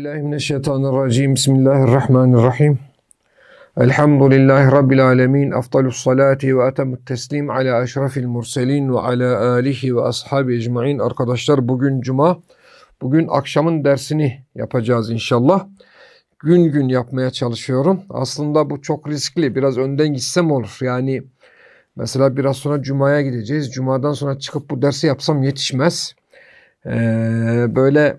billahi. Bismillahirrahmanirrahim. Elhamdülillahi Rabbil alemin. Afdalus salati ve etemut teslim ala eşrafil murselin ve ala alihi ve ashabi ecmain. Arkadaşlar bugün cuma. Bugün akşamın dersini yapacağız inşallah. Gün gün yapmaya çalışıyorum. Aslında bu çok riskli. Biraz önden gitsem olur. Yani mesela biraz sonra cumaya gideceğiz. Cumadan sonra çıkıp bu dersi yapsam yetişmez. Ee, böyle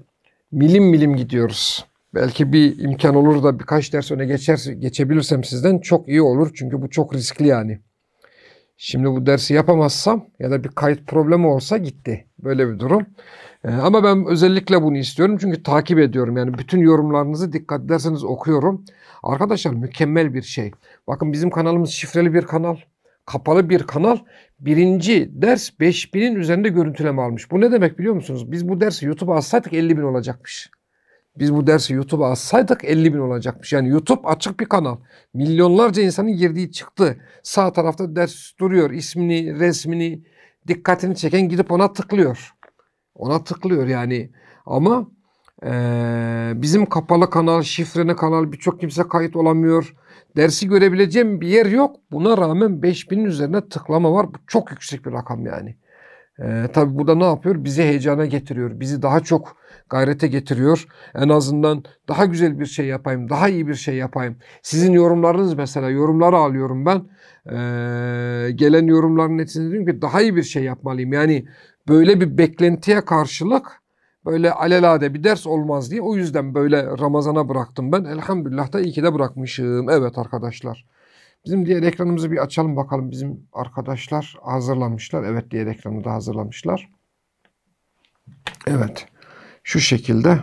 milim milim gidiyoruz. Belki bir imkan olur da birkaç ders öne geçer, geçebilirsem sizden çok iyi olur. Çünkü bu çok riskli yani. Şimdi bu dersi yapamazsam ya da bir kayıt problemi olsa gitti. Böyle bir durum. Ee, ama ben özellikle bunu istiyorum çünkü takip ediyorum. Yani bütün yorumlarınızı dikkat ederseniz okuyorum. Arkadaşlar mükemmel bir şey. Bakın bizim kanalımız şifreli bir kanal. Kapalı bir kanal. Birinci ders 5000'in üzerinde görüntüleme almış. Bu ne demek biliyor musunuz? Biz bu dersi YouTube'a atsaydık 50 bin olacakmış. Biz bu dersi YouTube'a atsaydık 50 bin olacakmış. Yani YouTube açık bir kanal. Milyonlarca insanın girdiği çıktı. Sağ tarafta ders duruyor. İsmini, resmini, dikkatini çeken gidip ona tıklıyor. Ona tıklıyor yani. Ama ee, bizim kapalı kanal, şifreli kanal birçok kimse kayıt olamıyor. Dersi görebileceğim bir yer yok. Buna rağmen 5000'in üzerine tıklama var. Bu çok yüksek bir rakam yani. Ee, tabii bu da ne yapıyor? Bizi heyecana getiriyor. Bizi daha çok gayrete getiriyor. En azından daha güzel bir şey yapayım, daha iyi bir şey yapayım. Sizin yorumlarınız mesela, yorumları alıyorum ben. Ee, gelen yorumların neticesinde diyorum ki daha iyi bir şey yapmalıyım. Yani böyle bir beklentiye karşılık böyle alelade bir ders olmaz diye o yüzden böyle Ramazan'a bıraktım ben. Elhamdülillah da iyi ki de bırakmışım. Evet arkadaşlar. Bizim diğer ekranımızı bir açalım bakalım. Bizim arkadaşlar hazırlamışlar. Evet diğer ekranı da hazırlamışlar. Evet. Şu şekilde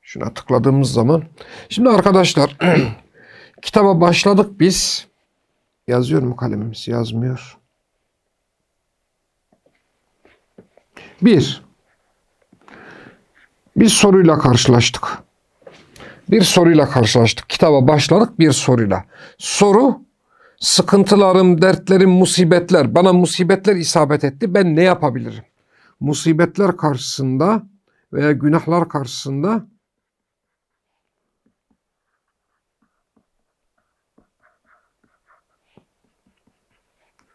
şuna tıkladığımız zaman. Şimdi arkadaşlar kitaba başladık biz. Yazıyor mu kalemimiz? Yazmıyor. Bir. Bir soruyla karşılaştık. Bir soruyla karşılaştık. Kitaba başladık bir soruyla. Soru sıkıntılarım, dertlerim, musibetler. Bana musibetler isabet etti. Ben ne yapabilirim? Musibetler karşısında veya günahlar karşısında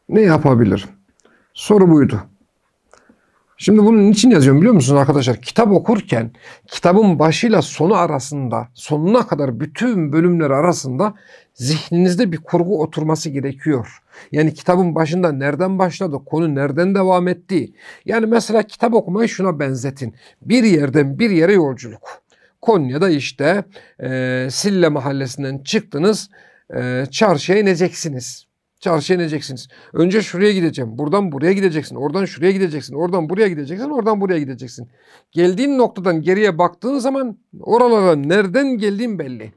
ne yapabilirim? Soru buydu. Şimdi bunun için yazıyorum biliyor musunuz arkadaşlar? Kitap okurken kitabın başıyla sonu arasında, sonuna kadar bütün bölümler arasında zihninizde bir kurgu oturması gerekiyor. Yani kitabın başında nereden başladı, konu nereden devam etti. Yani mesela kitap okumayı şuna benzetin. Bir yerden bir yere yolculuk. Konya'da işte e, Sille mahallesinden çıktınız, e, çarşıya ineceksiniz. Çarşıya ineceksiniz. Önce şuraya gideceğim. Buradan buraya gideceksin. Oradan şuraya gideceksin. Oradan buraya gideceksin. Oradan buraya gideceksin. Geldiğin noktadan geriye baktığın zaman oralara nereden geldiğin belli.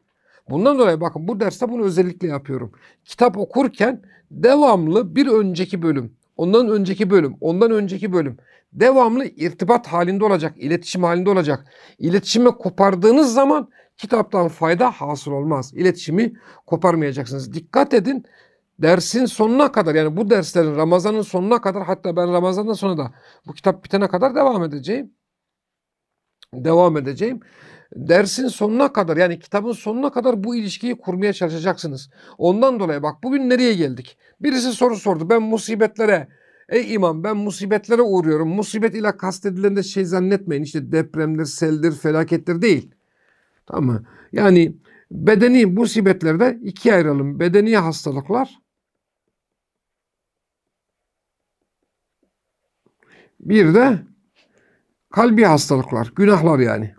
Bundan dolayı bakın bu derste bunu özellikle yapıyorum. Kitap okurken devamlı bir önceki bölüm, ondan önceki bölüm, ondan önceki bölüm devamlı irtibat halinde olacak, iletişim halinde olacak. İletişimi kopardığınız zaman kitaptan fayda hasıl olmaz. İletişimi koparmayacaksınız. Dikkat edin dersin sonuna kadar yani bu derslerin Ramazan'ın sonuna kadar hatta ben Ramazan'dan sonra da bu kitap bitene kadar devam edeceğim. Devam edeceğim. Dersin sonuna kadar yani kitabın sonuna kadar bu ilişkiyi kurmaya çalışacaksınız. Ondan dolayı bak bugün nereye geldik? Birisi soru sordu. Ben musibetlere Ey imam ben musibetlere uğruyorum. Musibet ile kastedilen de şey zannetmeyin. İşte depremdir, seldir, felakettir değil. Tamam mı? Yani bedeni musibetlerde ikiye ayıralım. Bedeni hastalıklar Bir de kalbi hastalıklar, günahlar yani.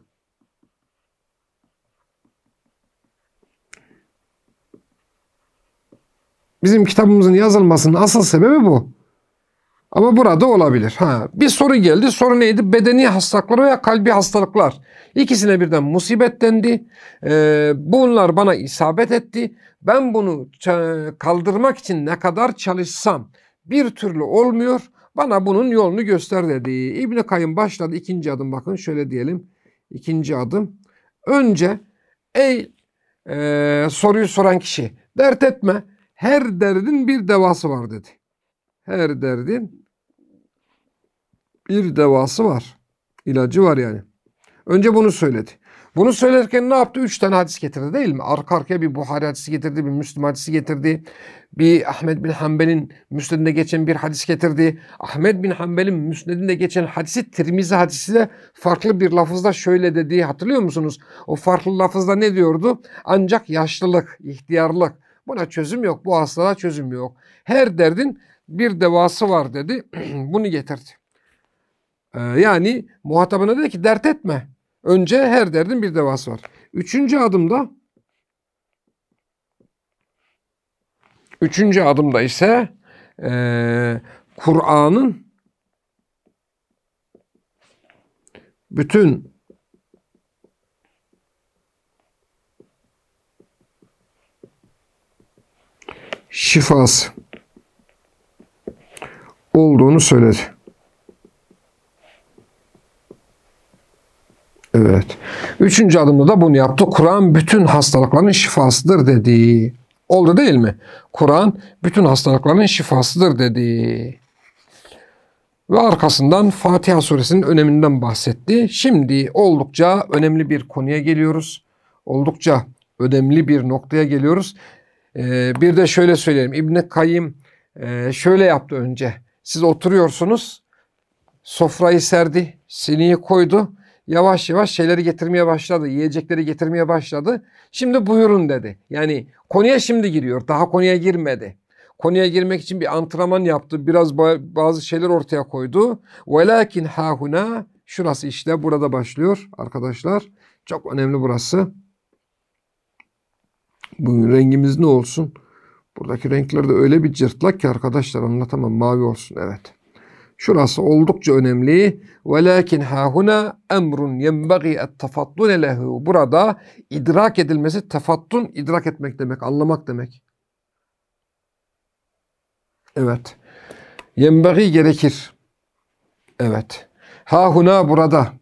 Bizim kitabımızın yazılmasının asıl sebebi bu. Ama burada olabilir. Ha, bir soru geldi. Soru neydi? Bedeni hastalıklar veya kalbi hastalıklar. İkisine birden musibet dendi. Ee, bunlar bana isabet etti. Ben bunu kaldırmak için ne kadar çalışsam bir türlü olmuyor. Bana bunun yolunu göster dedi. İbni Kayyım başladı ikinci adım bakın şöyle diyelim. İkinci adım. Önce ey e, soruyu soran kişi dert etme. Her derdin bir devası var dedi. Her derdin bir devası var. İlacı var yani. Önce bunu söyledi. Bunu söylerken ne yaptı? Üç tane hadis getirdi değil mi? Arka arkaya bir Buhari hadisi getirdi, bir Müslüm hadisi getirdi. Bir Ahmet bin Hanbel'in müsnedinde geçen bir hadis getirdi. Ahmet bin Hanbel'in müsnedinde geçen hadisi Tirmizi hadisi de farklı bir lafızda şöyle dediği hatırlıyor musunuz? O farklı lafızda ne diyordu? Ancak yaşlılık, ihtiyarlık. Buna çözüm yok. Bu hastalığa çözüm yok. Her derdin bir devası var dedi. Bunu getirdi. Ee, yani muhatabına dedi ki dert etme. Önce her derdin bir devası var. Üçüncü adımda Üçüncü adımda ise e, Kur'an'ın bütün şifası olduğunu söyledi. Evet. Üçüncü adımda da bunu yaptı. Kur'an bütün hastalıkların şifasıdır dedi. Oldu değil mi? Kur'an bütün hastalıkların şifasıdır dedi. Ve arkasından Fatiha suresinin öneminden bahsetti. Şimdi oldukça önemli bir konuya geliyoruz. Oldukça önemli bir noktaya geliyoruz. Ee, bir de şöyle söyleyeyim. İbn-i Kayyim e, şöyle yaptı önce. Siz oturuyorsunuz. Sofrayı serdi. Siniyi koydu yavaş yavaş şeyleri getirmeye başladı. Yiyecekleri getirmeye başladı. Şimdi buyurun dedi. Yani konuya şimdi giriyor. Daha konuya girmedi. Konuya girmek için bir antrenman yaptı. Biraz bazı şeyler ortaya koydu. Velakin hahuna şurası işte burada başlıyor arkadaşlar. Çok önemli burası. Bu rengimiz ne olsun? Buradaki renkler de öyle bir cırtlak ki arkadaşlar anlatamam. Mavi olsun evet. Şurası oldukça önemli. Velakin hahuna emrun yenbagi et-tefattun lehu. Burada idrak edilmesi tefattun idrak etmek demek, anlamak demek. Evet. Yenbagi gerekir. Evet. Hahuna burada.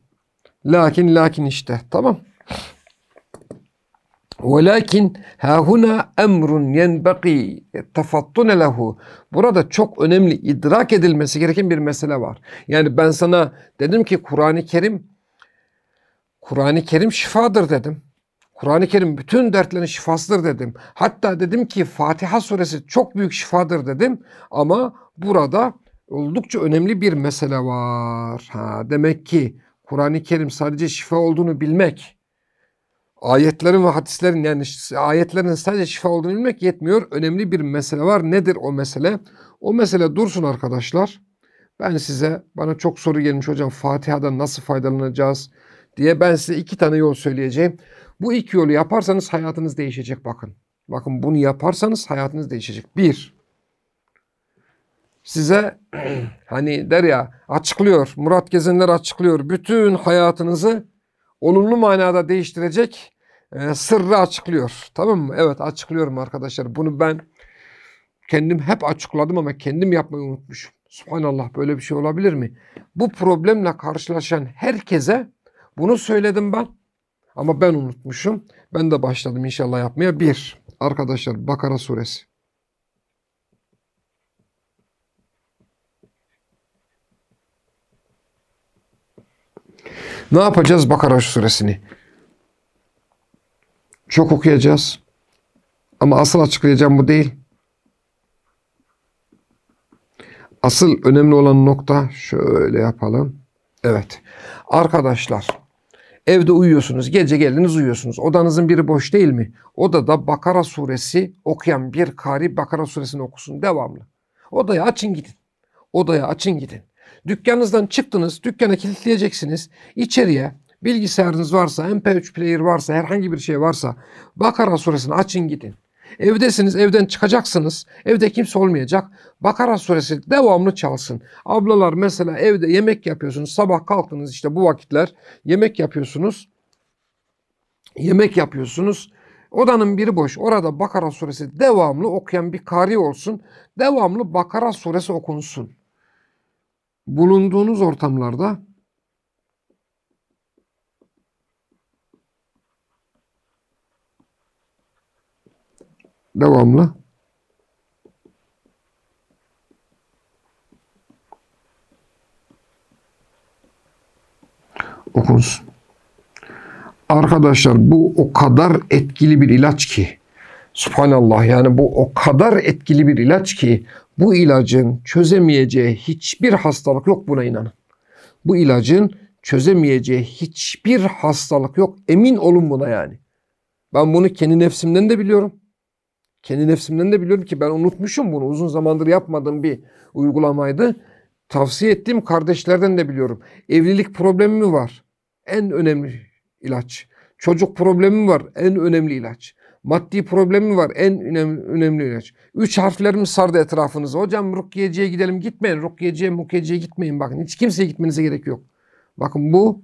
Lakin lakin işte. Tamam. Velakin hahuna emrun yenbaki tefattune lehu. Burada çok önemli idrak edilmesi gereken bir mesele var. Yani ben sana dedim ki Kur'an-ı Kerim Kur'an-ı Kerim şifadır dedim. Kur'an-ı Kerim bütün dertlerin şifasıdır dedim. Hatta dedim ki Fatiha suresi çok büyük şifadır dedim. Ama burada oldukça önemli bir mesele var. Ha, demek ki Kur'an-ı Kerim sadece şifa olduğunu bilmek, ayetlerin ve hadislerin yani ayetlerin sadece şifa olduğunu bilmek yetmiyor. Önemli bir mesele var. Nedir o mesele? O mesele dursun arkadaşlar. Ben size bana çok soru gelmiş hocam Fatiha'dan nasıl faydalanacağız diye ben size iki tane yol söyleyeceğim. Bu iki yolu yaparsanız hayatınız değişecek bakın. Bakın bunu yaparsanız hayatınız değişecek. Bir, size hani der ya açıklıyor, Murat Gezenler açıklıyor. Bütün hayatınızı olumlu manada değiştirecek e, sırrı açıklıyor. Tamam mı? Evet açıklıyorum arkadaşlar. Bunu ben kendim hep açıkladım ama kendim yapmayı unutmuşum. Subhanallah böyle bir şey olabilir mi? Bu problemle karşılaşan herkese bunu söyledim ben. Ama ben unutmuşum. Ben de başladım inşallah yapmaya. Bir, arkadaşlar Bakara suresi. Ne yapacağız Bakara suresini? Çok okuyacağız. Ama asıl açıklayacağım bu değil. Asıl önemli olan nokta şöyle yapalım. Evet. Arkadaşlar evde uyuyorsunuz. Gece geldiniz uyuyorsunuz. Odanızın biri boş değil mi? Odada Bakara suresi okuyan bir kari Bakara suresini okusun devamlı. Odayı açın gidin. Odaya açın gidin. Dükkanınızdan çıktınız. Dükkanı kilitleyeceksiniz. İçeriye bilgisayarınız varsa, MP3 player varsa, herhangi bir şey varsa Bakara suresini açın gidin. Evdesiniz, evden çıkacaksınız. Evde kimse olmayacak. Bakara suresi devamlı çalsın. Ablalar mesela evde yemek yapıyorsunuz. Sabah kalktınız işte bu vakitler yemek yapıyorsunuz. Yemek yapıyorsunuz. Odanın biri boş. Orada Bakara suresi devamlı okuyan bir kari olsun. Devamlı Bakara suresi okunsun. Bulunduğunuz ortamlarda devamlı okunsun. Arkadaşlar bu o kadar etkili bir ilaç ki. Subhanallah yani bu o kadar etkili bir ilaç ki bu ilacın çözemeyeceği hiçbir hastalık yok buna inanın. Bu ilacın çözemeyeceği hiçbir hastalık yok. Emin olun buna yani. Ben bunu kendi nefsimden de biliyorum. Kendi nefsimden de biliyorum ki ben unutmuşum bunu. Uzun zamandır yapmadığım bir uygulamaydı. Tavsiye ettiğim kardeşlerden de biliyorum. Evlilik problemi mi var? En önemli ilaç. Çocuk problemi var? En önemli ilaç. Maddi problemi var? En önemli, önemli ilaç. Üç harflerimiz sardı etrafınızı. Hocam rukkiyeciye gidelim. Gitmeyin. Rukkiyeciye, mukkiyeciye gitmeyin. Bakın hiç kimseye gitmenize gerek yok. Bakın bu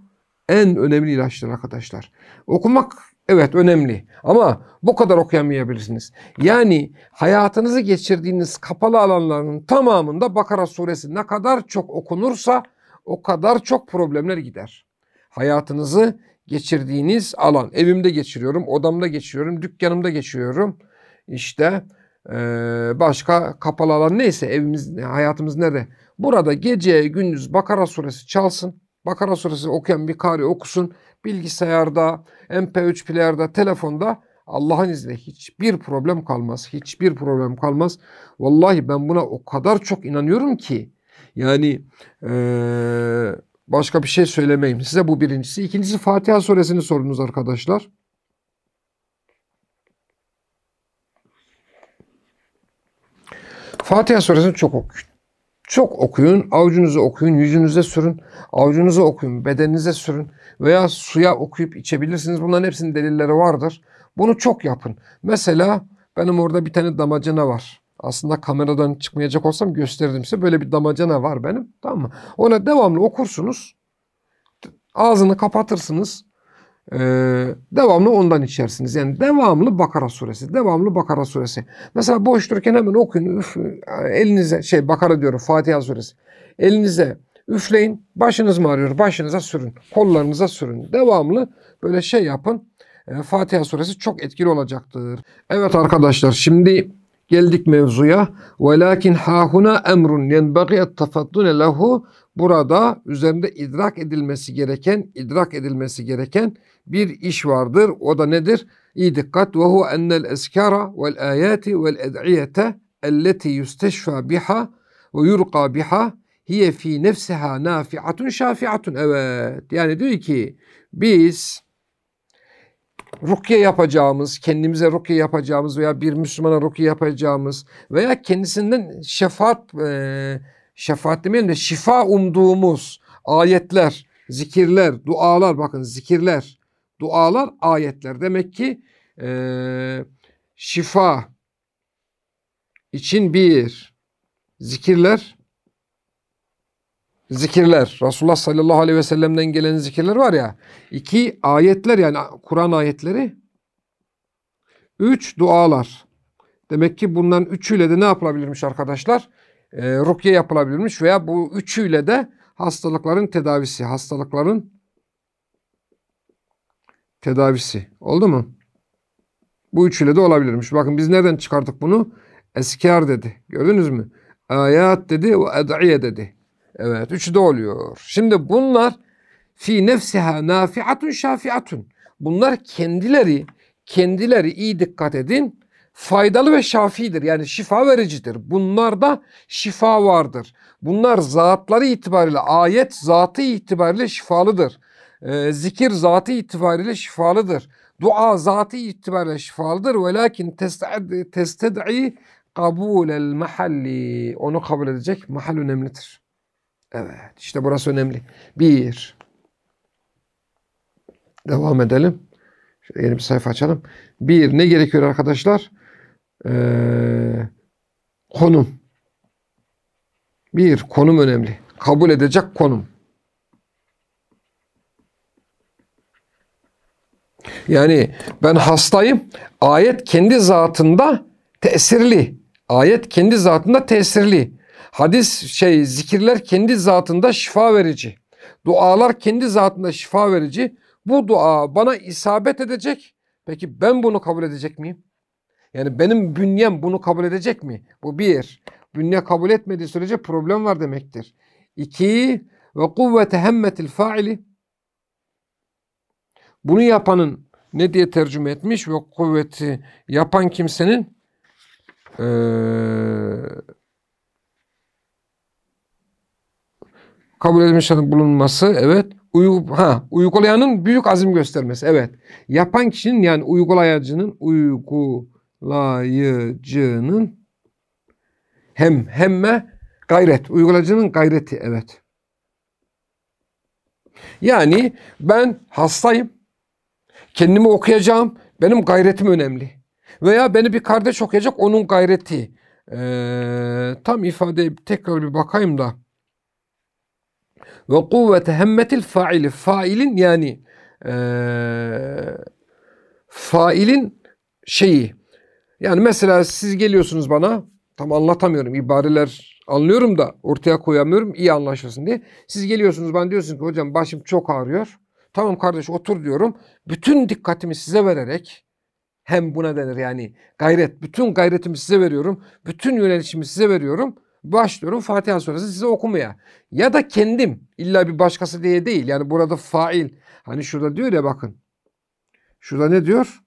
en önemli ilaçtır arkadaşlar. Okumak evet önemli ama bu kadar okuyamayabilirsiniz. Yani hayatınızı geçirdiğiniz kapalı alanların tamamında Bakara suresi ne kadar çok okunursa o kadar çok problemler gider. Hayatınızı geçirdiğiniz alan. Evimde geçiriyorum, odamda geçiriyorum, dükkanımda geçiriyorum. İşte başka kapalı alan neyse evimiz, hayatımız nerede? Burada gece gündüz Bakara suresi çalsın. Bakara suresi okuyan bir kari okusun. Bilgisayarda, MP3 player'da, telefonda Allah'ın izniyle hiçbir problem kalmaz. Hiçbir problem kalmaz. Vallahi ben buna o kadar çok inanıyorum ki. Yani ee, başka bir şey söylemeyeyim. Size bu birincisi. İkincisi Fatiha suresini sorunuz arkadaşlar. Fatiha suresini çok okuyun. Çok okuyun, avucunuzu okuyun, yüzünüze sürün, avucunuzu okuyun, bedeninize sürün veya suya okuyup içebilirsiniz. Bunların hepsinin delilleri vardır. Bunu çok yapın. Mesela benim orada bir tane damacana var. Aslında kameradan çıkmayacak olsam gösterdim size. Böyle bir damacana var benim. Tamam mı? Ona devamlı okursunuz. Ağzını kapatırsınız. Ee, devamlı ondan içersiniz. Yani devamlı Bakara suresi. Devamlı Bakara suresi. Mesela boş dururken hemen okuyun. Üf, elinize şey Bakara diyorum Fatiha suresi. Elinize üfleyin. Başınız mı ağrıyor? Başınıza sürün. Kollarınıza sürün. Devamlı böyle şey yapın. Ee, Fatiha suresi çok etkili olacaktır. Evet arkadaşlar şimdi geldik mevzuya. Velakin hahuna emrun yenbagi ettefaddune lehu. Burada üzerinde idrak edilmesi gereken, idrak edilmesi gereken bir iş vardır. O da nedir? İyi dikkat. Ve hu ennel eskara vel ayati vel ed'iyete elleti yusteşfa biha ve yurqa biha hiye fi nefsiha nafi'atun şafi'atun. Evet. Yani diyor ki biz rukiye yapacağımız, kendimize rukiye yapacağımız veya bir Müslümana rukiye yapacağımız veya kendisinden şefaat e, şefaat demeyelim de şifa umduğumuz ayetler, zikirler, dualar bakın zikirler, dualar, ayetler. Demek ki e, şifa için bir zikirler, zikirler. Resulullah sallallahu aleyhi ve sellem'den gelen zikirler var ya. iki ayetler yani Kur'an ayetleri. Üç dualar. Demek ki bunların üçüyle de ne yapılabilirmiş arkadaşlar? E, rukiye yapılabilirmiş veya bu üçüyle de hastalıkların tedavisi, hastalıkların tedavisi. Oldu mu? Bu üçüyle de olabilirmiş. Bakın biz nereden çıkardık bunu? Eskar dedi. Gördünüz mü? Ayat dedi ve ed'iye dedi. Evet üçü de oluyor. Şimdi bunlar fi nefsiha nafi'atun şafi'atun. Bunlar kendileri kendileri iyi dikkat edin faydalı ve şafidir. Yani şifa vericidir. Bunlarda şifa vardır. Bunlar zatları itibariyle ayet zatı itibariyle şifalıdır. E, zikir zatı itibariyle şifalıdır. Dua zatı itibariyle şifalıdır. Velakin tested'i kabulel mahalli. Onu kabul edecek mahal önemlidir. Evet işte burası önemli. Bir. Devam edelim. Şöyle yeni bir sayfa açalım. Bir ne gerekiyor arkadaşlar? Ee, konum. Bir konum önemli. Kabul edecek konum. Yani ben hastayım. Ayet kendi zatında tesirli. Ayet kendi zatında tesirli. Hadis şey zikirler kendi zatında şifa verici. Dualar kendi zatında şifa verici. Bu dua bana isabet edecek. Peki ben bunu kabul edecek miyim? Yani benim bünyem bunu kabul edecek mi? Bu bir. Bünye kabul etmediği sürece problem var demektir. İki. Ve kuvvete hemmetil faili. Bunu yapanın ne diye tercüme etmiş ve kuvveti yapan kimsenin ee, kabul edilmiş bulunması evet Uygu, ha, uygulayanın büyük azim göstermesi. Evet. Yapan kişinin yani uygulayıcının uygulayıcının hem hemme gayret. Uygulayıcının gayreti. Evet. Yani ben hastayım. Kendimi okuyacağım. Benim gayretim önemli. Veya beni bir kardeş okuyacak onun gayreti. Ee, tam ifade tekrar bir bakayım da. Ve kuvvete hemmetil faili. Failin yani e, failin şeyi. Yani mesela siz geliyorsunuz bana tam anlatamıyorum ibareler anlıyorum da ortaya koyamıyorum iyi anlaşılsın diye. Siz geliyorsunuz bana diyorsunuz ki hocam başım çok ağrıyor. Tamam kardeş otur diyorum. Bütün dikkatimi size vererek hem buna denir yani gayret. Bütün gayretimi size veriyorum. Bütün yönelişimi size veriyorum başlıyorum Fatiha suresi size okumaya. Ya da kendim illa bir başkası diye değil. Yani burada fail. Hani şurada diyor ya bakın. Şurada ne diyor?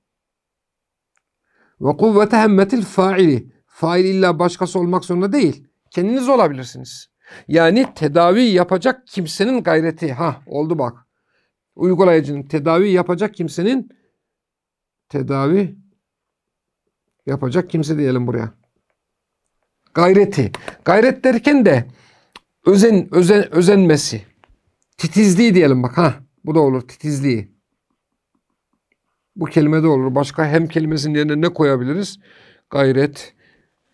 Ve kuvvete hemmetil faili. Fail illa başkası olmak zorunda değil. Kendiniz olabilirsiniz. Yani tedavi yapacak kimsenin gayreti. Ha oldu bak. Uygulayıcının tedavi yapacak kimsenin tedavi yapacak kimse diyelim buraya gayreti. Gayret derken de özen, özen, özenmesi. Titizliği diyelim bak ha. Bu da olur titizliği. Bu kelime de olur. Başka hem kelimesinin yerine ne koyabiliriz? Gayret,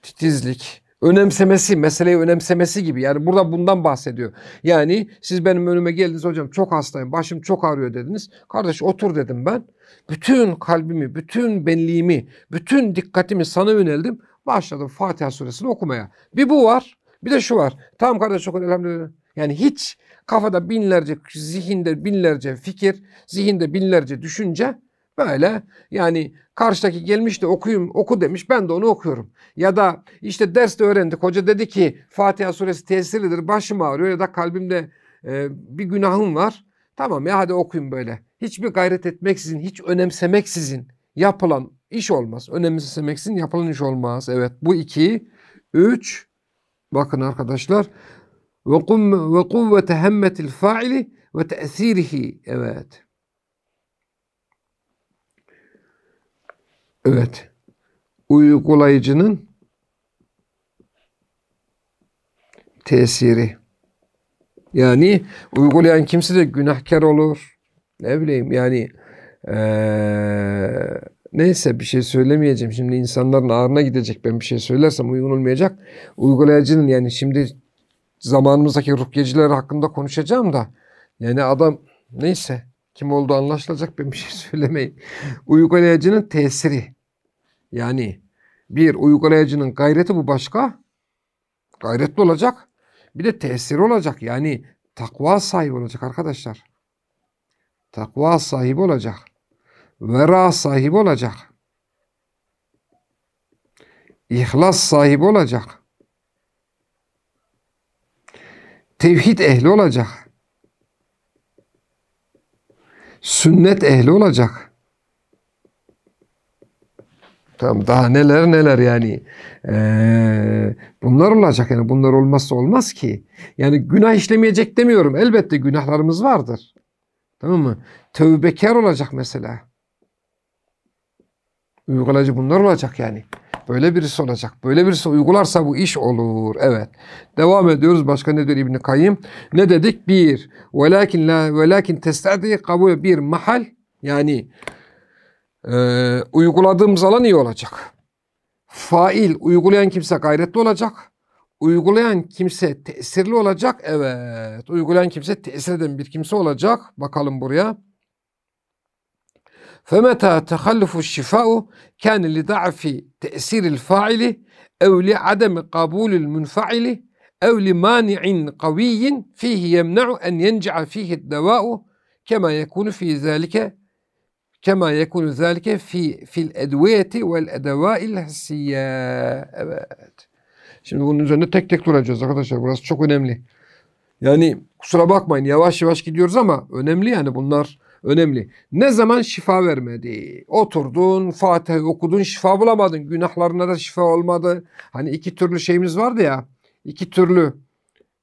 titizlik, önemsemesi, meseleyi önemsemesi gibi. Yani burada bundan bahsediyor. Yani siz benim önüme geldiniz hocam çok hastayım, başım çok ağrıyor dediniz. Kardeş otur dedim ben. Bütün kalbimi, bütün benliğimi, bütün dikkatimi sana yöneldim. Başladım Fatiha suresini okumaya. Bir bu var. Bir de şu var. Tamam kardeş okun elhamdülillah. Yani hiç kafada binlerce, zihinde binlerce fikir, zihinde binlerce düşünce böyle yani karşıdaki gelmiş de okuyum, oku demiş ben de onu okuyorum. Ya da işte derste öğrendik hoca dedi ki Fatiha suresi tesirlidir başım ağrıyor ya da kalbimde e, bir günahım var. Tamam ya hadi okuyun böyle. Hiçbir gayret etmeksizin, hiç önemsemeksizin yapılan iş olmaz. Önemsemeksizin yapılan iş olmaz. Evet bu iki. Üç. Bakın arkadaşlar. Ve, kum, ve kuvvete hemmetil faili ve te'sirihi. Evet. Evet. Uygulayıcının tesiri. Yani uygulayan kimse de günahkar olur. Ne bileyim yani ee, neyse bir şey söylemeyeceğim. Şimdi insanların ağrına gidecek. Ben bir şey söylersem uygun olmayacak. Uygulayıcının yani şimdi zamanımızdaki rukyeciler hakkında konuşacağım da yani adam neyse kim olduğu anlaşılacak ben bir şey söylemeyeyim. Uygulayıcının tesiri yani bir uygulayıcının gayreti bu başka gayretli olacak bir de tesiri olacak yani takva sahibi olacak arkadaşlar. Takva sahibi olacak vera sahibi olacak. İhlas sahibi olacak. Tevhid ehli olacak. Sünnet ehli olacak. Tamam daha neler neler yani. Ee, bunlar olacak yani bunlar olmazsa olmaz ki. Yani günah işlemeyecek demiyorum. Elbette günahlarımız vardır. Tamam mı? Tövbekar olacak mesela. Uygulayıcı bunlar olacak yani. Böyle birisi olacak. Böyle birisi uygularsa bu iş olur. Evet. Devam ediyoruz. Başka ne diyor İbn Kayyim? Ne dedik? Bir. Velakin la velakin testadi kabul bir mahal yani e, uyguladığımız alan iyi olacak. Fail uygulayan kimse gayretli olacak. Uygulayan kimse tesirli olacak. Evet. Uygulayan kimse tesir eden bir kimse olacak. Bakalım buraya. فمتى تخلف الشفاء كان لضعف تأثير الفاعل أو لعدم قبول المنفعل أو لمانع قوي فيه يمنع أن ينجع فيه الدواء كما يكون في ذلك كما يكون ذلك في في الأدوية والأدواء الحسية. Şimdi bunun üzerine tek tek duracağız arkadaşlar. Burası çok önemli. Yani kusura bakmayın yavaş yavaş gidiyoruz ama önemli yani bunlar Önemli. Ne zaman şifa vermedi? Oturdun, Fatih okudun, şifa bulamadın. Günahlarına da şifa olmadı. Hani iki türlü şeyimiz vardı ya. İki türlü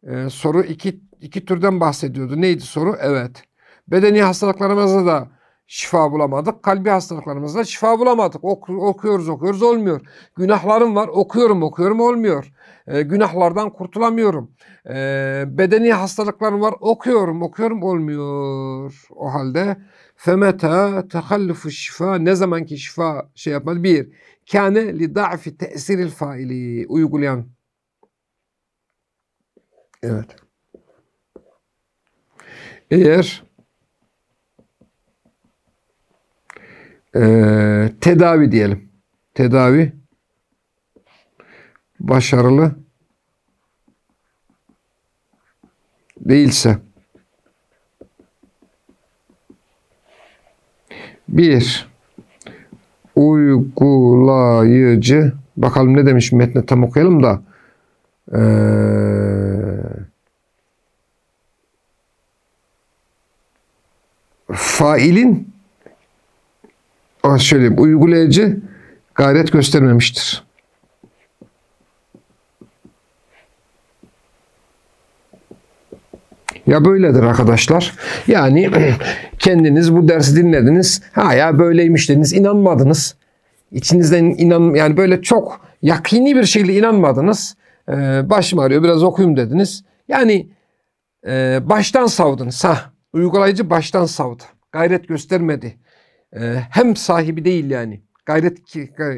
e, soru, iki, iki türden bahsediyordu. Neydi soru? Evet. Bedeni hastalıklarımızda da şifa bulamadık. Kalbi hastalıklarımızda şifa bulamadık. Ok, okuyoruz okuyoruz olmuyor. Günahlarım var okuyorum okuyorum olmuyor. E, günahlardan kurtulamıyorum. E, bedeni hastalıklarım var okuyorum okuyorum olmuyor. O halde femeta tehallufu şifa ne zamanki şifa şey yapmadı. Bir, kâne li da'fi tesiril faili uygulayan. Evet. Eğer e, tedavi diyelim. Tedavi başarılı değilse bir uygulayıcı bakalım ne demiş metne tam okuyalım da ee, failin şöyle uygulayıcı gayret göstermemiştir. Ya böyledir arkadaşlar. Yani kendiniz bu dersi dinlediniz. Ha ya böyleymiş dediniz. inanmadınız. İçinizden inan yani böyle çok yakini bir şeyle inanmadınız. Ee, başım ağrıyor biraz okuyayım dediniz. Yani e, baştan savdınız. Ha, uygulayıcı baştan savdı. Gayret göstermedi. Ee, hem sahibi değil yani. Gayret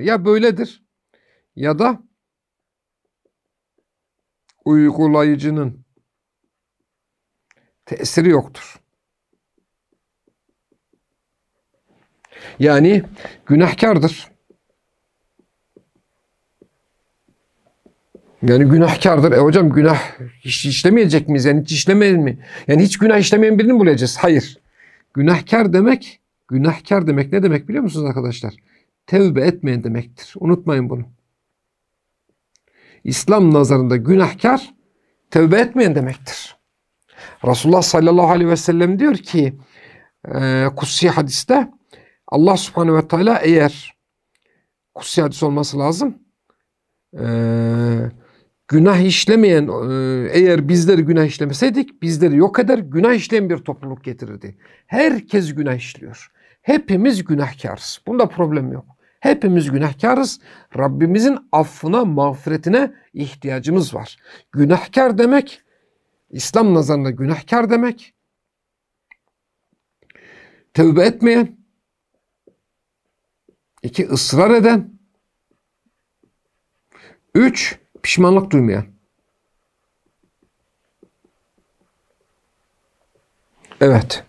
ya böyledir ya da uygulayıcının tesiri yoktur. Yani günahkardır. Yani günahkardır. E hocam günah hiç işlemeyecek miyiz? Yani hiç işlemeyiz mi? Yani hiç günah işlemeyen birini bulacağız. Hayır. Günahkar demek, günahkar demek ne demek biliyor musunuz arkadaşlar? Tevbe etmeyen demektir. Unutmayın bunu. İslam nazarında günahkar tevbe etmeyen demektir. Resulullah sallallahu aleyhi ve sellem diyor ki e, kutsi hadiste Allah subhanehu ve teala eğer kutsi hadis olması lazım e, günah işlemeyen e, eğer bizleri günah işlemeseydik bizleri yok eder günah işleyen bir topluluk getirirdi. Herkes günah işliyor. Hepimiz günahkarız. Bunda problem yok. Hepimiz günahkarız. Rabbimizin affına, mağfiretine ihtiyacımız var. Günahkar demek İslam nazarında günahkar demek. Tevbe etmeyen, iki ısrar eden, üç pişmanlık duymayan. Evet.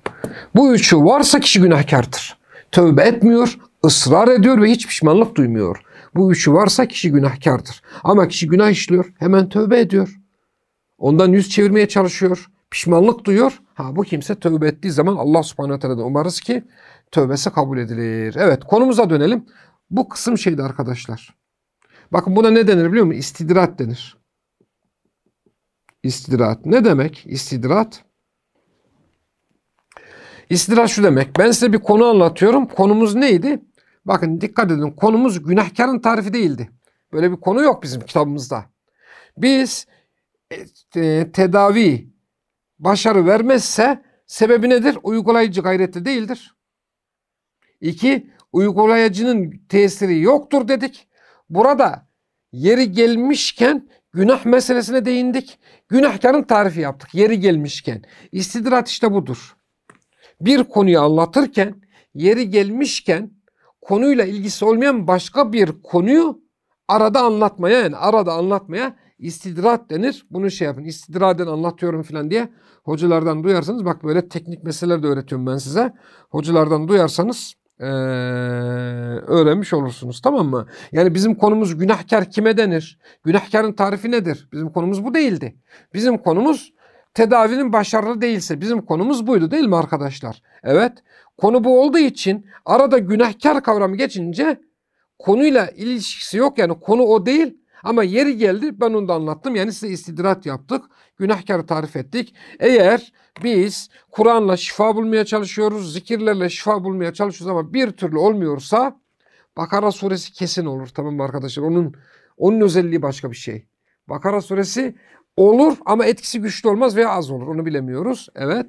Bu üçü varsa kişi günahkardır. Tövbe etmiyor, ısrar ediyor ve hiç pişmanlık duymuyor. Bu üçü varsa kişi günahkardır. Ama kişi günah işliyor, hemen tövbe ediyor. Ondan yüz çevirmeye çalışıyor. Pişmanlık duyuyor. Ha bu kimse tövbe ettiği zaman Allah subhanahu teala'dan umarız ki tövbesi kabul edilir. Evet konumuza dönelim. Bu kısım şeydi arkadaşlar. Bakın buna ne denir biliyor musun? İstidrat denir. İstidrat. Ne demek istidrat? İstidrat şu demek. Ben size bir konu anlatıyorum. Konumuz neydi? Bakın dikkat edin. Konumuz günahkarın tarifi değildi. Böyle bir konu yok bizim kitabımızda. Biz tedavi başarı vermezse sebebi nedir? Uygulayıcı gayretli değildir. İki, uygulayıcının tesiri yoktur dedik. Burada yeri gelmişken günah meselesine değindik. Günahkarın tarifi yaptık yeri gelmişken. İstidrat işte budur. Bir konuyu anlatırken yeri gelmişken konuyla ilgisi olmayan başka bir konuyu arada anlatmaya yani arada anlatmaya istidrat denir. Bunu şey yapın. İstidraden anlatıyorum falan diye hocalardan duyarsanız bak böyle teknik meseleler de öğretiyorum ben size. Hocalardan duyarsanız ee, öğrenmiş olursunuz. Tamam mı? Yani bizim konumuz günahkar kime denir? Günahkarın tarifi nedir? Bizim konumuz bu değildi. Bizim konumuz tedavinin başarılı değilse bizim konumuz buydu değil mi arkadaşlar? Evet. Konu bu olduğu için arada günahkar kavramı geçince konuyla ilişkisi yok yani konu o değil Ama yeri geldi ben onu da anlattım. Yani size istidrat yaptık. Günahkarı tarif ettik. Eğer biz Kur'an'la şifa bulmaya çalışıyoruz, zikirlerle şifa bulmaya çalışıyoruz ama bir türlü olmuyorsa Bakara suresi kesin olur tamam mı arkadaşlar? Onun onun özelliği başka bir şey. Bakara suresi olur ama etkisi güçlü olmaz veya az olur. Onu bilemiyoruz. Evet.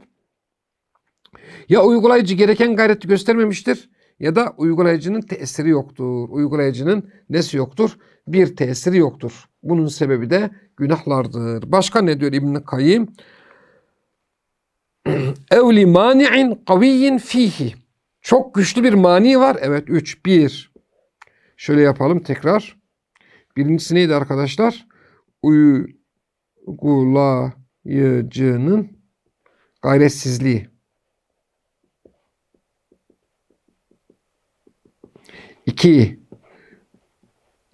Ya uygulayıcı gereken gayreti göstermemiştir ya da uygulayıcının tesiri yoktur. Uygulayıcının nesi yoktur? Bir tesiri yoktur. Bunun sebebi de günahlardır. Başka ne diyor İbn-i Kayyim? Evli mani'in kaviyyin fihi. Çok güçlü bir mani var. Evet 3. 1. Şöyle yapalım tekrar. Birincisi neydi arkadaşlar? Uygulayıcının gayretsizliği. İki,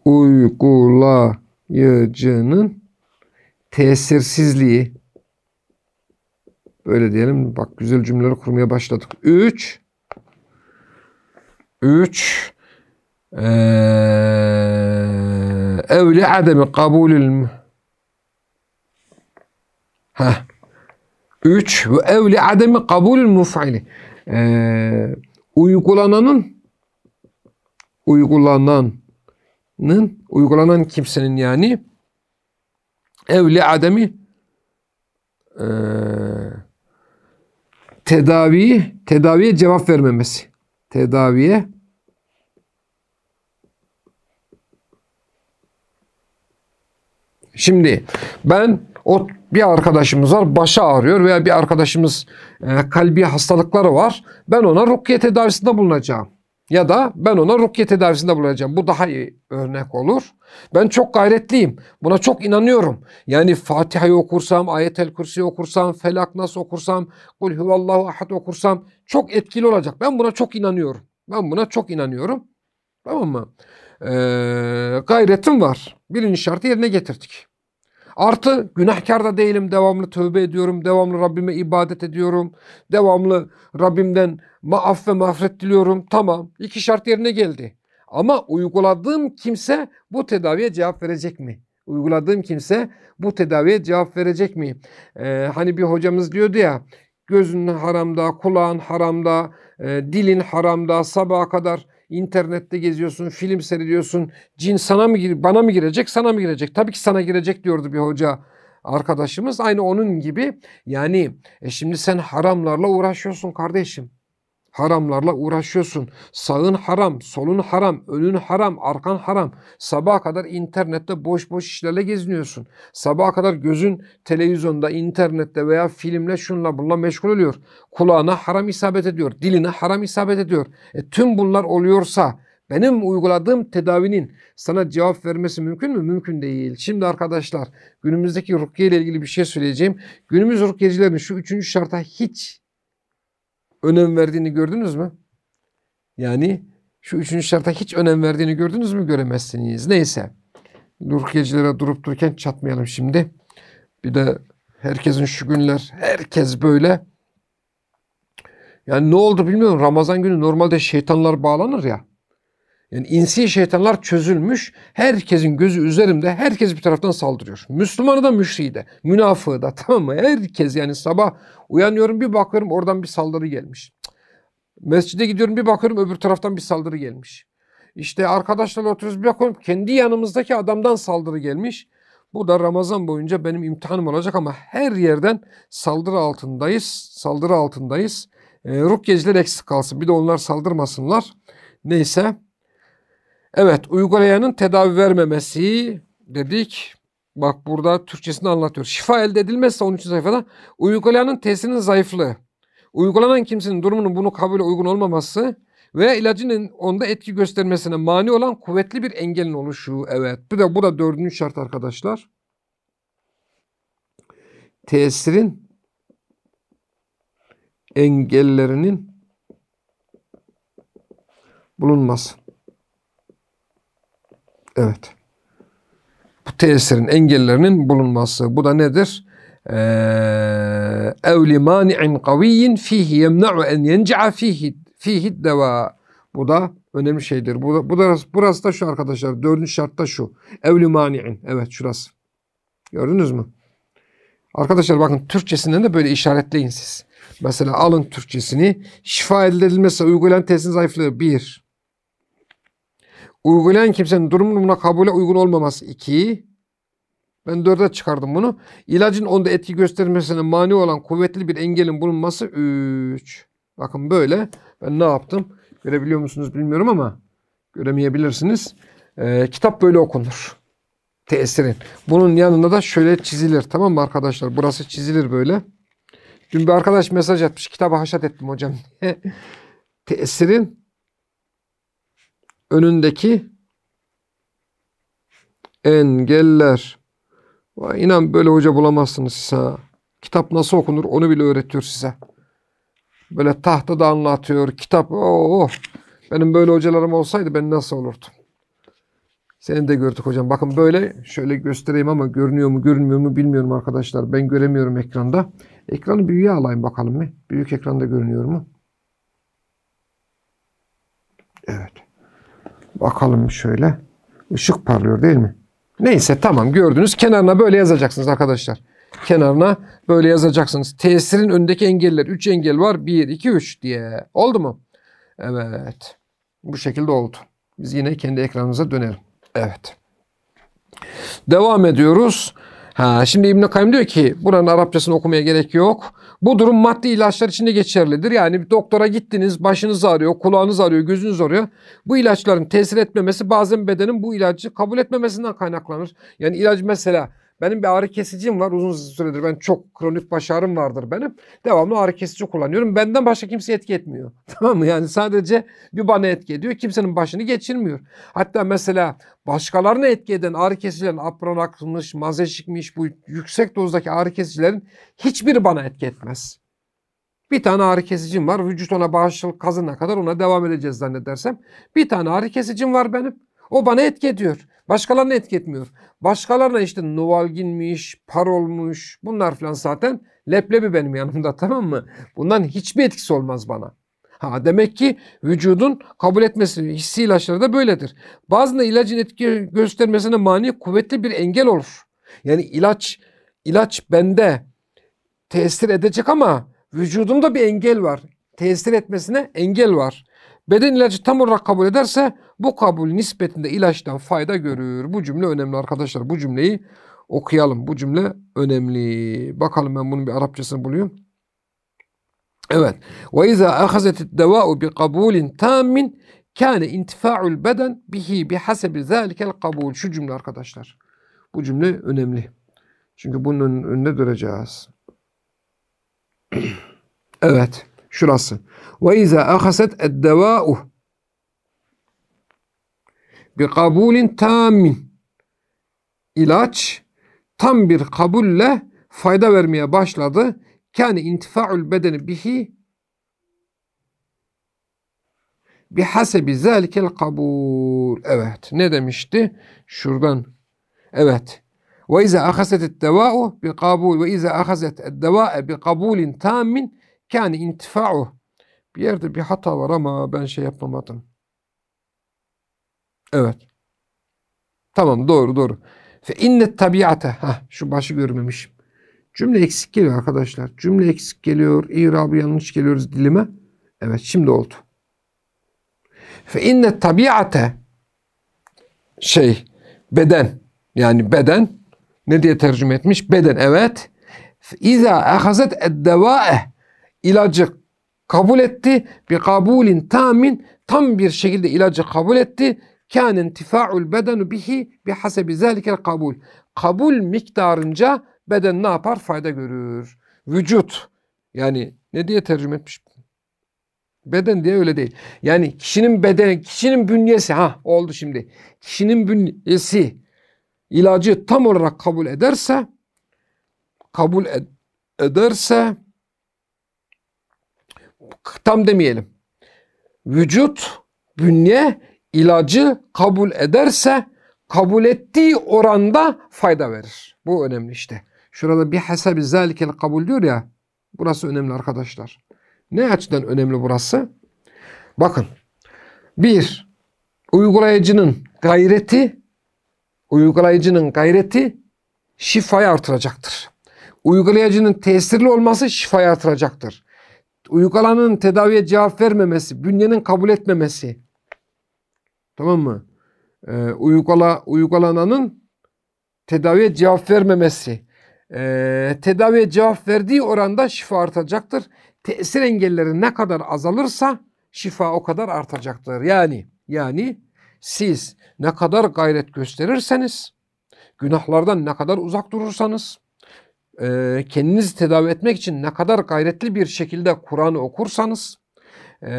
uygulayıcının tesirsizliği. Böyle diyelim. Bak güzel cümleler kurmaya başladık. Üç, üç, ee, evli ademi kabulül ha üç. Ve evli ademi kabulül muf'ili ee, uygulananın uygulananın uygulanan kimsenin yani evli ademi e, tedavi tedaviye cevap vermemesi. Tedaviye Şimdi ben o bir arkadaşımız var başı ağrıyor veya bir arkadaşımız e, kalbi hastalıkları var. Ben ona rukiye tedavisinde bulunacağım. Ya da ben ona rukiye tedavisinde bulunacağım. Bu daha iyi örnek olur. Ben çok gayretliyim. Buna çok inanıyorum. Yani Fatiha'yı okursam, Ayet-el Kürsi okursam, Felak Nas okursam, Kul Huvallahu Ahad okursam çok etkili olacak. Ben buna çok inanıyorum. Ben buna çok inanıyorum. Tamam mı? Ee, gayretim var. Birinci şartı yerine getirdik. Artı günahkar da değilim. Devamlı tövbe ediyorum. Devamlı Rabbime ibadet ediyorum. Devamlı Rabbimden maaf ve mağfiret diliyorum. Tamam. İki şart yerine geldi. Ama uyguladığım kimse bu tedaviye cevap verecek mi? Uyguladığım kimse bu tedaviye cevap verecek mi? Ee, hani bir hocamız diyordu ya gözün haramda, kulağın haramda, e, dilin haramda, sabaha kadar internette geziyorsun, film seyrediyorsun. Cin sana mı bana mı girecek, sana mı girecek? Tabii ki sana girecek diyordu bir hoca arkadaşımız. Aynı onun gibi. Yani e şimdi sen haramlarla uğraşıyorsun kardeşim. Haramlarla uğraşıyorsun. Sağın haram, solun haram, önün haram, arkan haram. Sabaha kadar internette boş boş işlerle geziniyorsun. Sabaha kadar gözün televizyonda, internette veya filmle şunla bununla meşgul oluyor. Kulağına haram isabet ediyor, diline haram isabet ediyor. E, tüm bunlar oluyorsa benim uyguladığım tedavinin sana cevap vermesi mümkün mü? Mümkün değil. Şimdi arkadaşlar günümüzdeki rukiye ile ilgili bir şey söyleyeceğim. Günümüz rukiyecilerin şu üçüncü şarta hiç önem verdiğini gördünüz mü? Yani şu üçüncü şarta hiç önem verdiğini gördünüz mü? Göremezsiniz. Neyse. Nurkiyecilere durup dururken çatmayalım şimdi. Bir de herkesin şu günler, herkes böyle. Yani ne oldu bilmiyorum. Ramazan günü normalde şeytanlar bağlanır ya. Yani insi şeytanlar çözülmüş. Herkesin gözü üzerimde. Herkes bir taraftan saldırıyor. Müslümanı da müşriği de. Münafığı da tamam mı? Herkes yani sabah uyanıyorum bir bakıyorum oradan bir saldırı gelmiş. Mescide gidiyorum bir bakıyorum öbür taraftan bir saldırı gelmiş. İşte arkadaşlarla oturuyoruz bir bakıyorum kendi yanımızdaki adamdan saldırı gelmiş. Bu da Ramazan boyunca benim imtihanım olacak ama her yerden saldırı altındayız. Saldırı altındayız. E, rukyeciler eksik kalsın. Bir de onlar saldırmasınlar. Neyse. Evet uygulayanın tedavi vermemesi dedik. Bak burada Türkçesini anlatıyor. Şifa elde edilmezse 13. sayfada uygulayanın tesirinin zayıflığı. Uygulanan kimsenin durumunun bunu kabule uygun olmaması ve ilacının onda etki göstermesine mani olan kuvvetli bir engelin oluşu. Evet. Bu da bu da dördüncü şart arkadaşlar. Tesirin engellerinin bulunması. Evet. Bu tesirin engellerinin bulunması. Bu da nedir? Evli mani'in kaviyyin fihi yemna'u en yenca'a fihi fihi deva. Bu da önemli şeydir. Bu, bu da, burası da şu arkadaşlar. Dördüncü şartta şu. Evlü mani'in. Evet şurası. Gördünüz mü? Arkadaşlar bakın Türkçesinden de böyle işaretleyin siz. Mesela alın Türkçesini. Şifa edilmezse uygulayan testin zayıflığı. Bir. Uygulayan kimsenin durumuna kabule uygun olmaması. iki. Ben dörde çıkardım bunu. İlacın onda etki göstermesine mani olan kuvvetli bir engelin bulunması. Üç. Bakın böyle. Ben ne yaptım? Görebiliyor musunuz bilmiyorum ama göremeyebilirsiniz. Ee, kitap böyle okunur. Tesirin. Bunun yanında da şöyle çizilir. Tamam mı arkadaşlar? Burası çizilir böyle. Dün bir arkadaş mesaj atmış. Kitabı haşat ettim hocam. Tesirin önündeki engeller. Vay, inan böyle hoca bulamazsınız size. Kitap nasıl okunur onu bile öğretiyor size. Böyle tahtada anlatıyor. Kitap oh, benim böyle hocalarım olsaydı ben nasıl olurdum? Seni de gördük hocam. Bakın böyle şöyle göstereyim ama görünüyor mu görünmüyor mu bilmiyorum arkadaşlar. Ben göremiyorum ekranda. Ekranı büyüğe alayım bakalım mı? Büyük ekranda görünüyor mu? Evet. Bakalım şöyle. Işık parlıyor değil mi? Neyse tamam gördünüz. Kenarına böyle yazacaksınız arkadaşlar. Kenarına böyle yazacaksınız. Tesirin önündeki engeller. 3 engel var. 1, 2, 3 diye. Oldu mu? Evet. Bu şekilde oldu. Biz yine kendi ekranımıza dönelim. Evet. Devam ediyoruz. Ha, şimdi İbn-i Kayyum diyor ki buranın Arapçasını okumaya gerek yok. Bu durum maddi ilaçlar için de geçerlidir. Yani bir doktora gittiniz başınız ağrıyor, kulağınız ağrıyor, gözünüz ağrıyor. Bu ilaçların tesir etmemesi bazen bedenin bu ilacı kabul etmemesinden kaynaklanır. Yani ilacı mesela benim bir ağrı kesicim var uzun süredir. Ben çok kronik baş ağrım vardır benim. Devamlı ağrı kesici kullanıyorum. Benden başka kimse etki etmiyor. Tamam mı? Yani sadece bir bana etki ediyor. Kimsenin başını geçirmiyor. Hatta mesela başkalarına etki eden ağrı kesicilerin apronakmış, mazeşikmiş bu yüksek dozdaki ağrı kesicilerin hiçbiri bana etki etmez. Bir tane ağrı kesicim var. Vücut ona bağışıklık kazına kadar ona devam edeceğiz zannedersem. Bir tane ağrı kesicim var benim. O bana etki ediyor. Başkalarına etki etmiyor. Başkalarına işte Nuvalgin'miş, Parol'muş bunlar falan zaten leblebi benim yanımda tamam mı? Bundan hiçbir etkisi olmaz bana. Ha demek ki vücudun kabul etmesi hissi ilaçları da böyledir. Bazında ilacın etki göstermesine mani kuvvetli bir engel olur. Yani ilaç ilaç bende tesir edecek ama vücudumda bir engel var. Tesir etmesine engel var. Beden ilacı tam olarak kabul ederse bu kabul nispetinde ilaçtan fayda görür. Bu cümle önemli arkadaşlar. Bu cümleyi okuyalım. Bu cümle önemli. Bakalım ben bunun bir Arapçasını buluyorum. Evet. Ve izâ ahazetit devâ'u bi kabulin tâmin kâne intifa'ul beden bihi bihasebi zâlikel kabul. Şu cümle arkadaşlar. Bu cümle önemli. Çünkü bunun önünde duracağız. evet. Şurası. Ve izâ ahaset eddevâ'u bi kabulin tamin. İlaç tam bir kabulle fayda vermeye başladı. Kâne intifa'ul bedeni bihi bihasebi zâlikel kabul. Evet. Ne demişti? Şuradan. Evet. Ve izâ ahaset devâ'u bi kabul ve izâ ahaset devâ'e bi kabulin tamin kâne intifa'u. Bir yerde bir hata var ama ben şey yapamadım. Evet. Tamam doğru doğru. Fe innet tabiate. Ha şu başı görmemişim. Cümle eksik geliyor arkadaşlar. Cümle eksik geliyor. İrabı yanlış geliyoruz dilime. Evet şimdi oldu. Fe innet tabiate şey beden yani beden ne diye tercüme etmiş? Beden evet. İza ahazet eddevae ilacı kabul etti. Bir kabulin tamin tam bir şekilde ilacı kabul etti. Kâne intifa'ul bedenu bihi bihasebi zâlikel kabul. Kabul miktarınca beden ne yapar? Fayda görür. Vücut yani ne diye tercüme etmiş? Beden diye öyle değil. Yani kişinin bedeni, kişinin bünyesi ha oldu şimdi. Kişinin bünyesi ilacı tam olarak kabul ederse kabul ed ederse tam demeyelim. Vücut, bünye ilacı kabul ederse kabul ettiği oranda fayda verir. Bu önemli işte. Şurada bir hesebi zalikel kabul diyor ya. Burası önemli arkadaşlar. Ne açıdan önemli burası? Bakın. Bir, uygulayıcının gayreti, uygulayıcının gayreti şifayı artıracaktır. Uygulayıcının tesirli olması şifayı artıracaktır. Uygulananın tedaviye cevap vermemesi, bünyenin kabul etmemesi, tamam mı? Ee, uygula, uygulananın tedaviye cevap vermemesi, e, tedaviye cevap verdiği oranda şifa artacaktır. Tesir engelleri ne kadar azalırsa şifa o kadar artacaktır. Yani yani siz ne kadar gayret gösterirseniz, günahlardan ne kadar uzak durursanız, e, kendinizi tedavi etmek için ne kadar gayretli bir şekilde Kur'an'ı okursanız, e,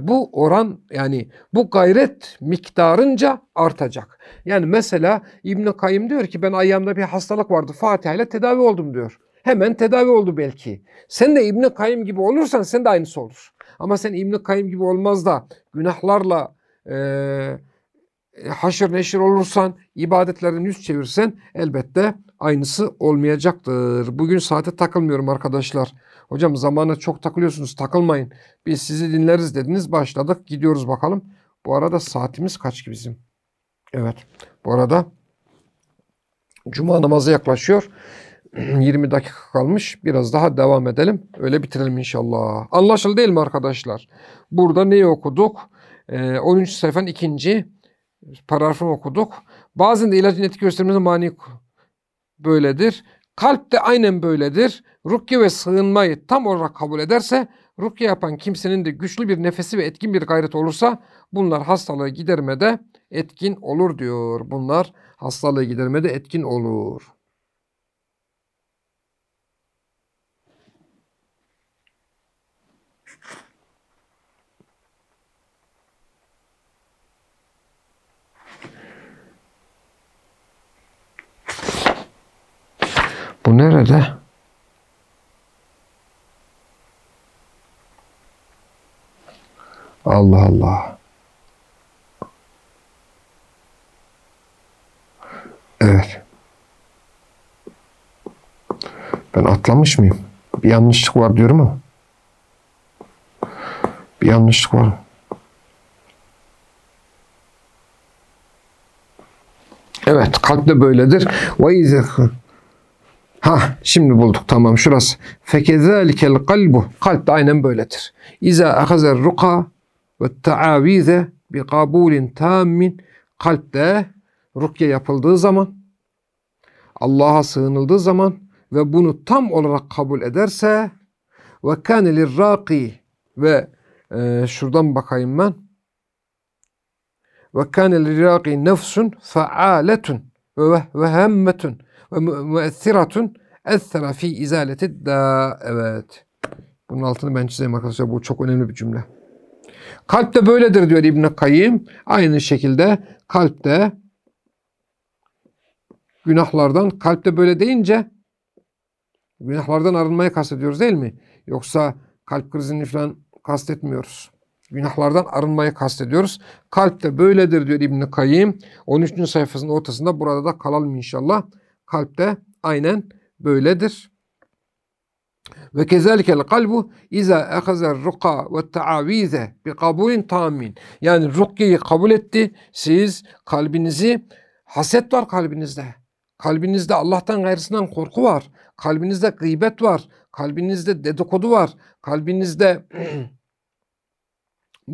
bu oran yani bu gayret miktarınca artacak. Yani mesela İbn Kayyım diyor ki ben ayağımda bir hastalık vardı Fatiha ile tedavi oldum diyor. Hemen tedavi oldu belki. Sen de İbn Kayyım gibi olursan sen de aynısı olur. Ama sen İbn Kayyım gibi olmaz da günahlarla e, haşır neşir olursan, ibadetlerin yüz çevirsen elbette aynısı olmayacaktır. Bugün saate takılmıyorum arkadaşlar. Hocam zamana çok takılıyorsunuz takılmayın. Biz sizi dinleriz dediniz başladık gidiyoruz bakalım. Bu arada saatimiz kaç ki bizim? Evet bu arada cuma namazı yaklaşıyor. 20 dakika kalmış. Biraz daha devam edelim. Öyle bitirelim inşallah. Anlaşıldı değil mi arkadaşlar? Burada neyi okuduk? Ee, 13. sayfanın ikinci paragrafını okuduk. Bazen de ilacın etki göstermesi mani böyledir. Kalp de aynen böyledir. Rukiye ve sığınmayı tam olarak kabul ederse, rukiye yapan kimsenin de güçlü bir nefesi ve etkin bir gayret olursa bunlar hastalığı gidermede etkin olur diyor. Bunlar hastalığı gidermede etkin olur. Bu nerede? Allah Allah. Evet. Ben atlamış mıyım? Bir yanlışlık var diyorum ama. Bir yanlışlık var. Evet, kalp de böyledir. Ve Ha şimdi bulduk tamam şurası. Fekezalikel kalbu. Kalp de aynen böyledir. İza ahazer ruka ve taavize bi kabulin tammin. Kalpte rukye yapıldığı zaman Allah'a sığınıldığı zaman ve bunu tam olarak kabul ederse ve kâne lirrâki ve e, şuradan bakayım ben ve kâne lirrâki nefsun fealetun ve, ve hemmetun ve müessiratun essera fi izaleti da evet. Bunun altını ben çizeyim arkadaşlar. Bu çok önemli bir cümle. Kalp de böyledir diyor İbn Kayyim. Aynı şekilde kalp de günahlardan kalp de böyle deyince günahlardan arınmayı kastediyoruz değil mi? Yoksa kalp krizini falan kastetmiyoruz. Günahlardan arınmayı kastediyoruz. Kalp de böyledir diyor İbn Kayyim. 13. sayfasının ortasında burada da kalalım inşallah kalpte aynen böyledir. Ve kezelikel kalbu iza ehazer ruka ve taavize bi kabulin tamin. Yani rukyeyi kabul etti. Siz kalbinizi haset var kalbinizde. Kalbinizde Allah'tan gayrısından korku var. Kalbinizde gıybet var. Kalbinizde dedikodu var. Kalbinizde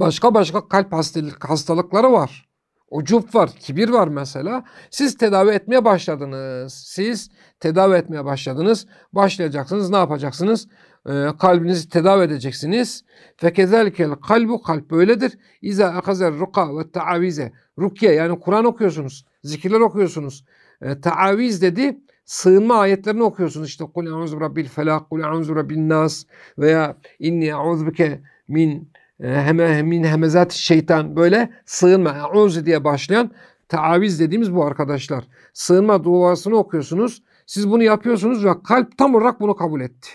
başka başka kalp hastalıkları var. Ucup var, kibir var mesela. Siz tedavi etmeye başladınız. Siz tedavi etmeye başladınız. Başlayacaksınız. Ne yapacaksınız? Ee, kalbinizi tedavi edeceksiniz. Fekezelikel kalbu kalp böyledir. İza akazer ruka ve taavize. Rukiye yani Kur'an okuyorsunuz. Zikirler okuyorsunuz. Ee, taaviz dedi sığınma ayetlerini okuyorsunuz. İşte kul eûzu rabbil felak, kul eûzu rabbin nas veya inni eûzu bike min heme, min hemezat şeytan böyle sığınma, eûzü diye başlayan taaviz dediğimiz bu arkadaşlar. Sığınma duasını okuyorsunuz. Siz bunu yapıyorsunuz ve kalp tam olarak bunu kabul etti.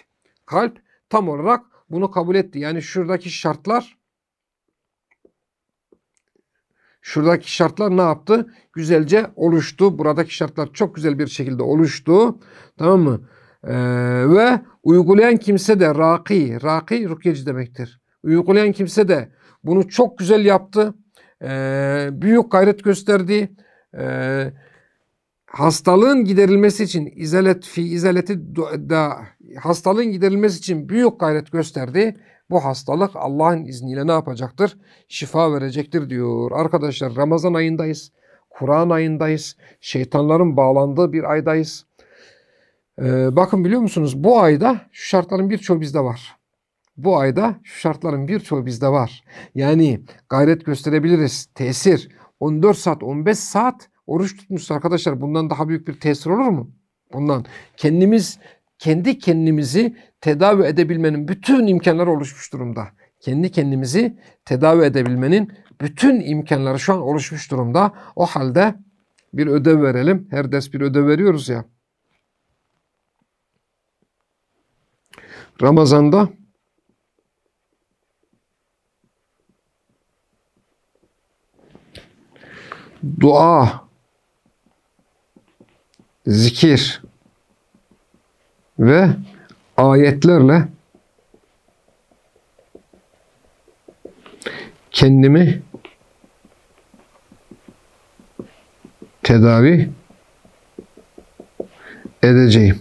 Kalp tam olarak bunu kabul etti. Yani şuradaki şartlar şuradaki şartlar ne yaptı? Güzelce oluştu. Buradaki şartlar çok güzel bir şekilde oluştu. Tamam mı? Ee, ve uygulayan kimse de raki, raki rukyeci demektir uygulayan kimse de bunu çok güzel yaptı. e, büyük gayret gösterdi. E, hastalığın giderilmesi için izalet fi izaleti da hastalığın giderilmesi için büyük gayret gösterdi. Bu hastalık Allah'ın izniyle ne yapacaktır? Şifa verecektir diyor. Arkadaşlar Ramazan ayındayız. Kur'an ayındayız. Şeytanların bağlandığı bir aydayız. Ee, bakın biliyor musunuz bu ayda şu şartların birçoğu bizde var. Bu ayda şu şartların birçoğu bizde var. Yani gayret gösterebiliriz. Tesir. 14 saat, 15 saat oruç tutmuşuz arkadaşlar. Bundan daha büyük bir tesir olur mu? Bundan kendimiz kendi kendimizi tedavi edebilmenin bütün imkanları oluşmuş durumda. Kendi kendimizi tedavi edebilmenin bütün imkanları şu an oluşmuş durumda. O halde bir ödev verelim. Her ders bir ödev veriyoruz ya. Ramazanda dua, zikir ve ayetlerle kendimi tedavi edeceğim.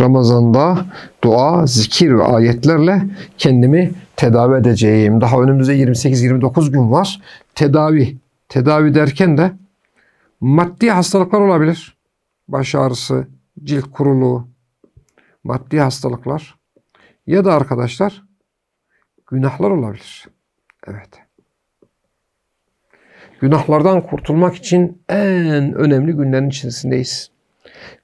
Ramazanda dua, zikir ve ayetlerle kendimi tedavi edeceğim. Daha önümüzde 28-29 gün var. Tedavi. Tedavi derken de maddi hastalıklar olabilir. Baş ağrısı, cilt kuruluğu, maddi hastalıklar ya da arkadaşlar günahlar olabilir. Evet. Günahlardan kurtulmak için en önemli günlerin içerisindeyiz.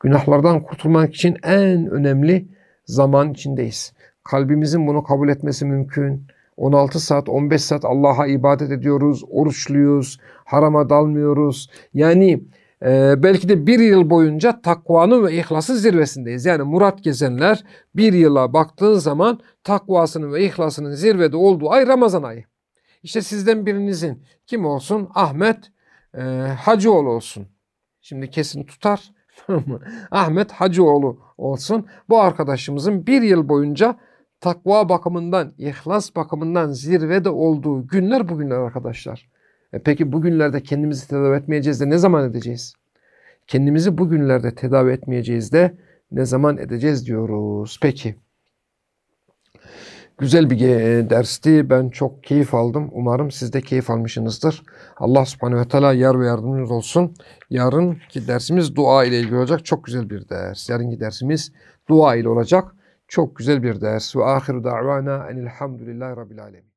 Günahlardan kurtulmak için en önemli zaman içindeyiz. Kalbimizin bunu kabul etmesi mümkün. 16 saat, 15 saat Allah'a ibadet ediyoruz, oruçluyuz, harama dalmıyoruz. Yani e, belki de bir yıl boyunca takvanın ve ihlasın zirvesindeyiz. Yani murat gezenler bir yıla baktığı zaman takvasının ve ihlasının zirvede olduğu ay Ramazan ayı. İşte sizden birinizin kim olsun? Ahmet e, Hacıoğlu olsun. Şimdi kesin tutar. Ahmet Hacıoğlu olsun. Bu arkadaşımızın bir yıl boyunca takva bakımından, ihlas bakımından zirvede olduğu günler bugünler arkadaşlar. E peki bugünlerde kendimizi tedavi etmeyeceğiz de ne zaman edeceğiz? Kendimizi bugünlerde tedavi etmeyeceğiz de ne zaman edeceğiz diyoruz. Peki. Güzel bir dersti. Ben çok keyif aldım. Umarım siz de keyif almışsınızdır. Allah subhanehu ve teala yar ve yardımcınız olsun. Yarınki dersimiz dua ile ilgili olacak. Çok güzel bir ders. Yarınki dersimiz dua ile olacak. Çok güzel bir ders. Ve ahiru da'vana enilhamdülillahi rabbil alemin.